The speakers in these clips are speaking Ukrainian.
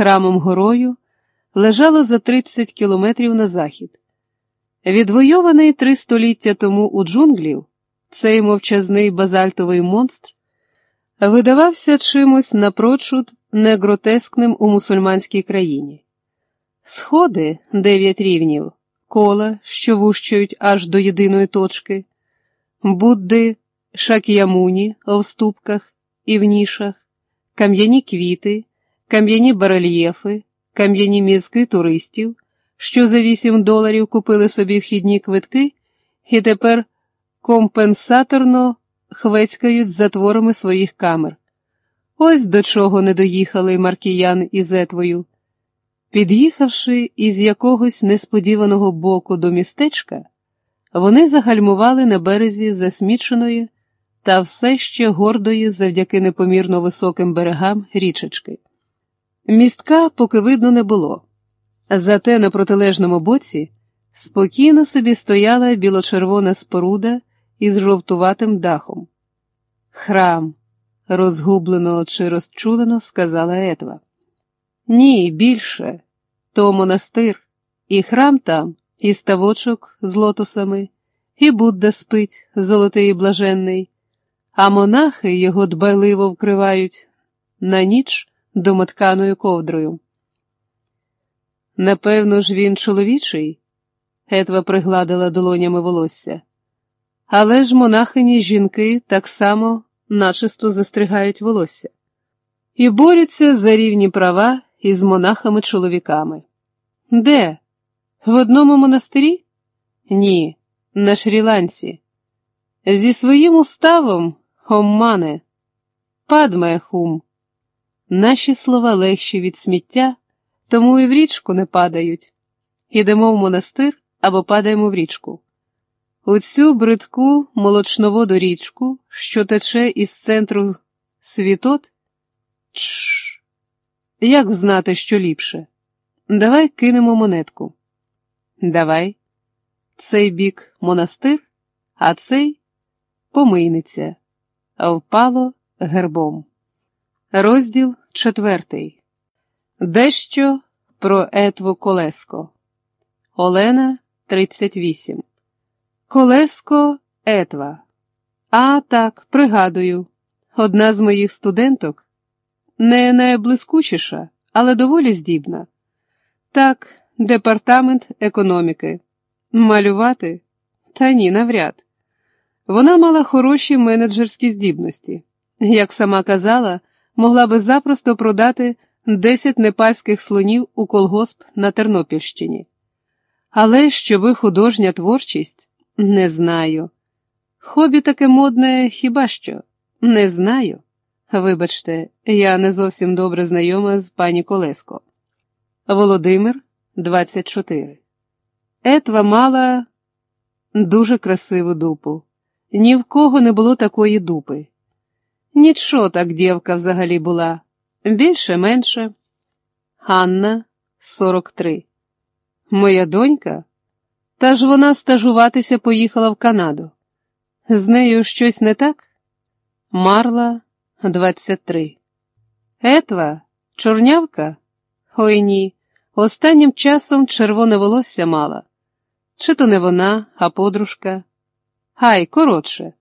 храмом горою, лежало за 30 кілометрів на захід. Відвойований три століття тому у джунглів, цей мовчазний базальтовий монстр видавався чимось напрочуд негротескним у мусульманській країні. Сходи дев'ять рівнів, кола, що вущають аж до єдиної точки, Будди, шак'ямуні в ступках і в нішах, кам'яні квіти, кам'яні барельєфи, кам'яні мізки туристів, що за 8 доларів купили собі вхідні квитки і тепер компенсаторно хвецькають затворами своїх камер. Ось до чого не доїхали маркіян із Етвою. Під'їхавши із якогось несподіваного боку до містечка, вони загальмували на березі засміченої та все ще гордої завдяки непомірно високим берегам річечки. Містка поки видно не було, зате на протилежному боці спокійно собі стояла білочервона споруда із жовтуватим дахом. Храм, розгублено чи розчулено, сказала Етва. Ні, більше, то монастир, і храм там, і ставочок з лотосами, і Будда спить, золотий і блаженний, а монахи його дбайливо вкривають. На ніч домотканою ковдрою. Напевно ж, він чоловічий, Етва пригладила долонями волосся. Але ж монахині жінки так само начисто застригають волосся і борються за рівні права із монахами-чоловіками. Де? В одному монастирі? Ні, на Шрі-Ланці. Зі своїм уставом оммане, падме хум. Наші слова легші від сміття, тому і в річку не падають. Ідемо в монастир або падаємо в річку. У цю бридку молочноводу річку, що тече із центру світот. Чш. Як знати, що ліпше? Давай кинемо монетку. Давай. Цей бік монастир, а цей помийниця, впало гербом. Розділ четвертий. Дещо про Етву Колеско. Олена 38. Колеско Етва. А так, пригадую, одна з моїх студенток не найблискучіша, але доволі здібна. Так, департамент економіки. Малювати? Та ні, навряд. Вона мала хороші менеджерські здібності. Як сама казала, могла би запросто продати 10 непальських слонів у колгосп на Тернопільщині. Але щоби художня творчість. Не знаю. Хобі таке модне хіба що? Не знаю. Вибачте, я не зовсім добре знайома з пані Колеско. Володимир, 24. Етва мала дуже красиву дупу. Ні в кого не було такої дупи. Нічого так дівка взагалі була, більше менше. Ганна, 43. Моя донька. Та ж вона стажуватися поїхала в Канаду. З нею щось не так? Марла 23. Етва, чорнявка? Ой ні. Останнім часом червоне волосся мала. Чи то не вона, а подружка. Гай, коротше,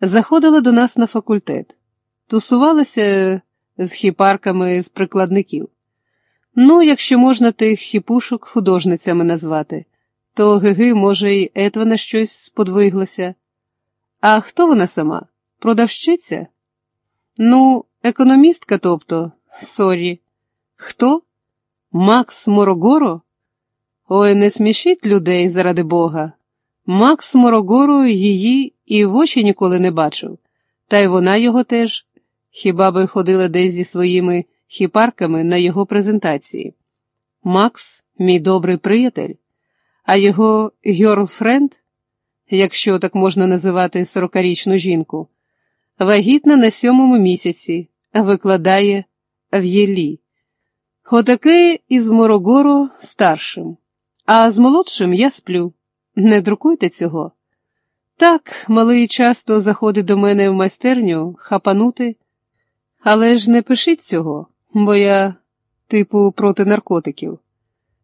заходила до нас на факультет, тусувалася з хіпарками з прикладників. Ну, якщо можна тих хіпушок художницями назвати то Гиги, може, й Етвана щось сподвиглася. А хто вона сама? Продавщиця? Ну, економістка, тобто, sorry. Хто? Макс Морогоро? Ой, не смішіть людей заради Бога. Макс Морогоро її і в очі ніколи не бачив, та й вона його теж, хіба би ходила десь зі своїми хіпарками на його презентації. Макс, мій добрий приятель а його гьорлфренд, якщо так можна називати сорокарічну жінку, вагітна на сьомому місяці, викладає в Єлі. Отакий із Морогоро старшим, а з молодшим я сплю. Не друкуйте цього. Так, малий часто заходить до мене в майстерню хапанути, але ж не пишіть цього, бо я типу проти наркотиків.